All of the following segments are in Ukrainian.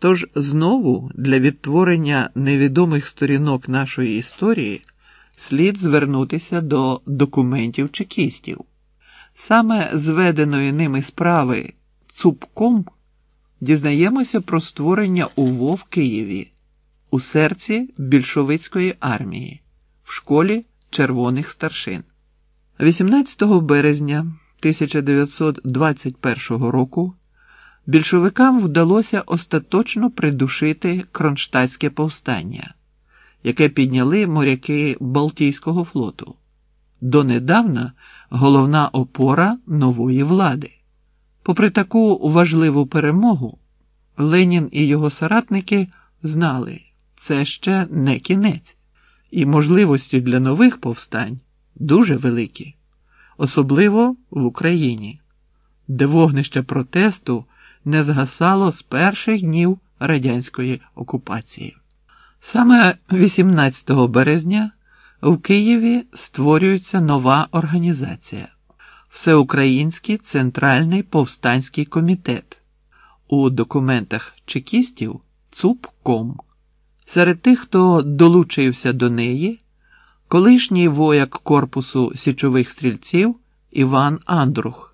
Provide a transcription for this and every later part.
Тож знову для відтворення невідомих сторінок нашої історії слід звернутися до документів чекістів. Саме зведеної ними справи цупком дізнаємося про створення УВО в Києві у серці більшовицької армії в школі червоних старшин. 18 березня 1921 року більшовикам вдалося остаточно придушити Кронштадтське повстання, яке підняли моряки Балтійського флоту. Донедавна головна опора нової влади. Попри таку важливу перемогу, Ленін і його соратники знали, це ще не кінець, і можливості для нових повстань дуже великі, особливо в Україні, де вогнище протесту не згасало з перших днів радянської окупації. Саме 18 березня в Києві створюється нова організація Всеукраїнський Центральний повстанський комітет. У документах чекістів ЦУПКОМ. Серед тих, хто долучився до неї, колишній вояк корпусу січових стрільців Іван Андрух,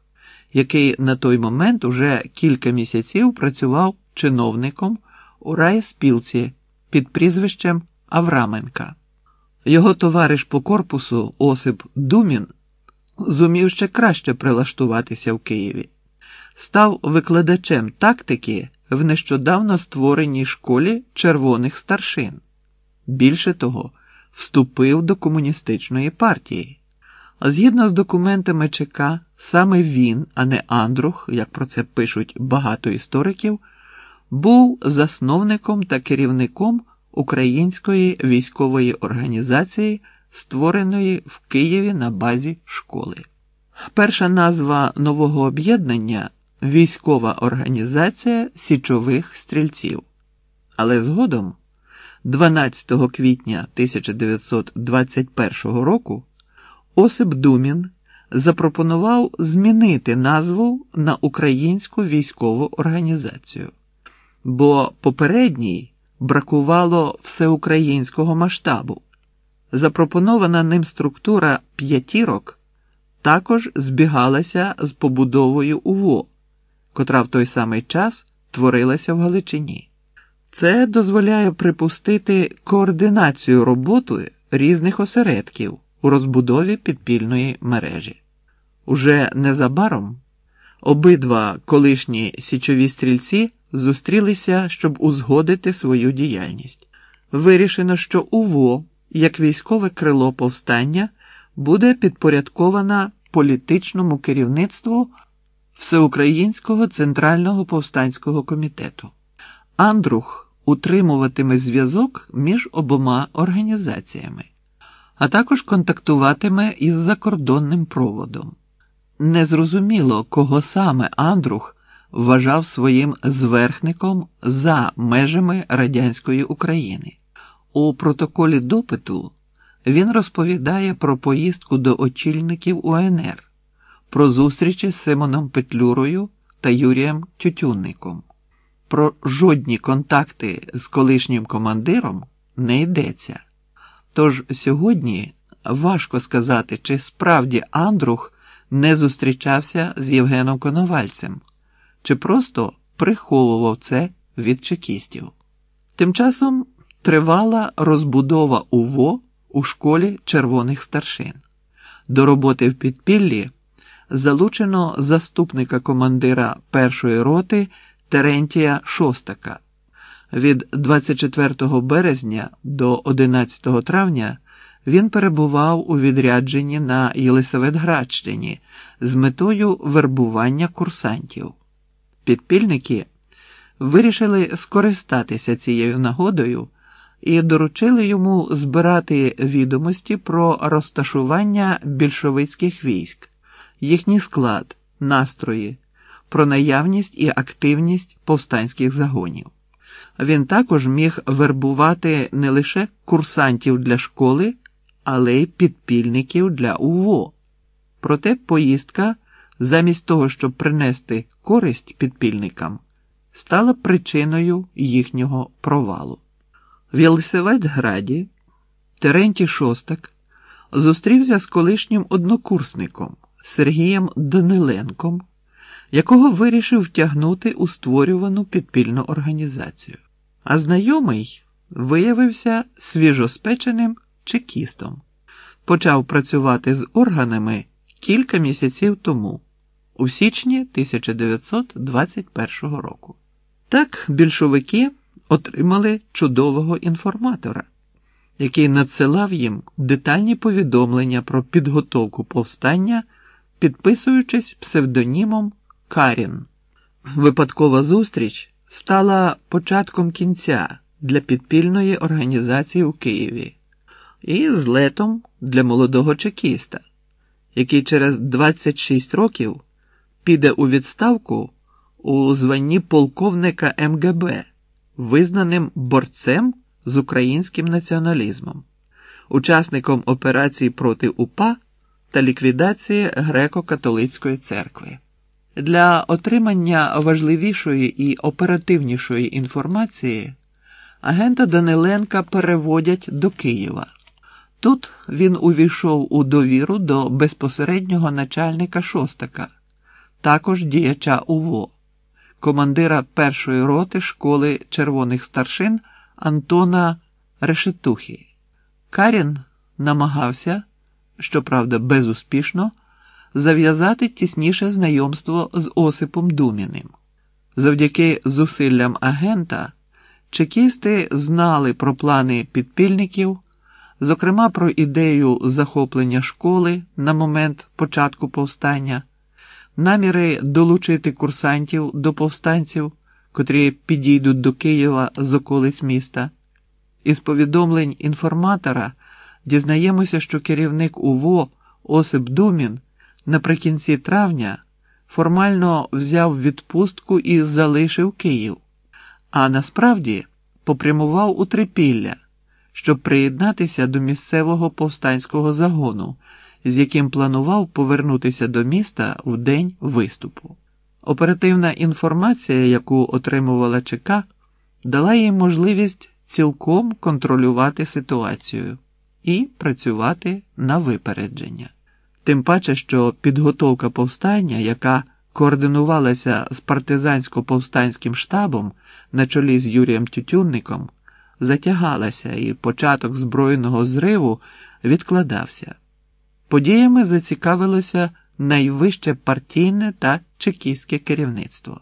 який на той момент уже кілька місяців працював чиновником у райспілці під прізвищем Авраменка. Його товариш по корпусу Осип Думін зумів ще краще прилаштуватися в Києві, став викладачем тактики в нещодавно створеній школі червоних старшин. Більше того, вступив до комуністичної партії. Згідно з документами ЧК, саме він, а не Андрух, як про це пишуть багато істориків, був засновником та керівником української військової організації, створеної в Києві на базі школи. Перша назва нового об'єднання військова організація січових стрільців. Але згодом, 12 квітня 1921 року, Осип Думін запропонував змінити назву на Українську військову організацію, бо попередній бракувало всеукраїнського масштабу. Запропонована ним структура п'ятірок також збігалася з побудовою УВО, котра в той самий час творилася в Галичині. Це дозволяє припустити координацію роботи різних осередків у розбудові підпільної мережі. Уже незабаром обидва колишні січові стрільці зустрілися, щоб узгодити свою діяльність. Вирішено, що УВО, як військове крило повстання, буде підпорядкована політичному керівництву Всеукраїнського центрального повстанського комітету. Андрух утримуватиме зв'язок між обома організаціями, а також контактуватиме із закордонним проводом. Незрозуміло, кого саме Андрух вважав своїм зверхником за межами радянської України. У протоколі допиту він розповідає про поїздку до очільників УНР, про зустрічі з Симоном Петлюрою та Юрієм Тютюнником. Про жодні контакти з колишнім командиром не йдеться. Тож сьогодні важко сказати, чи справді Андрух не зустрічався з Євгеном Коновальцем, чи просто приховував це від чекістів. Тим часом тривала розбудова УВО у школі червоних старшин. До роботи в підпіллі залучено заступника командира першої роти Терентія Шостака. Від 24 березня до 11 травня він перебував у відрядженні на Єлисаветградщині з метою вербування курсантів. Підпільники вирішили скористатися цією нагодою і доручили йому збирати відомості про розташування більшовицьких військ, їхній склад, настрої, про наявність і активність повстанських загонів. Він також міг вербувати не лише курсантів для школи, але й підпільників для УВО. Проте поїздка, замість того, щоб принести користь підпільникам, стала причиною їхнього провалу. В Єлисаветграді Терентій Шостак зустрівся з колишнім однокурсником Сергієм Даниленком, якого вирішив втягнути у створювану підпільну організацію. А знайомий виявився свіжоспеченим чекістом, почав працювати з органами кілька місяців тому, у січні 1921 року. Так більшовики отримали чудового інформатора, який надсилав їм детальні повідомлення про підготовку повстання, підписуючись псевдонімом Карін. Випадкова зустріч стала початком кінця для підпільної організації у Києві і злетом для молодого чекіста, який через 26 років піде у відставку у званні полковника МГБ, визнаним борцем з українським націоналізмом, учасником операцій проти УПА та ліквідації греко-католицької церкви. Для отримання важливішої і оперативнішої інформації агента Даниленка переводять до Києва. Тут він увійшов у довіру до безпосереднього начальника шостака, також діяча УВО, командира першої роти школи червоних старшин Антона Решетухи. Карін намагався, щоправда, безуспішно, зав'язати тісніше знайомство з Осипом Думіним. Завдяки зусиллям агента чекісти знали про плани підпільників, зокрема про ідею захоплення школи на момент початку повстання, наміри долучити курсантів до повстанців, котрі підійдуть до Києва з околиць міста. Із повідомлень інформатора дізнаємося, що керівник УВО Осип Думін наприкінці травня формально взяв відпустку і залишив Київ, а насправді попрямував у Трипілля, щоб приєднатися до місцевого повстанського загону, з яким планував повернутися до міста в день виступу. Оперативна інформація, яку отримувала ЧК, дала їй можливість цілком контролювати ситуацію і працювати на випередження. Тим паче, що підготовка повстання, яка координувалася з партизансько-повстанським штабом на чолі з Юрієм Тютюнником, затягалася і початок збройного зриву відкладався. Подіями зацікавилося найвище партійне та чекістське керівництво.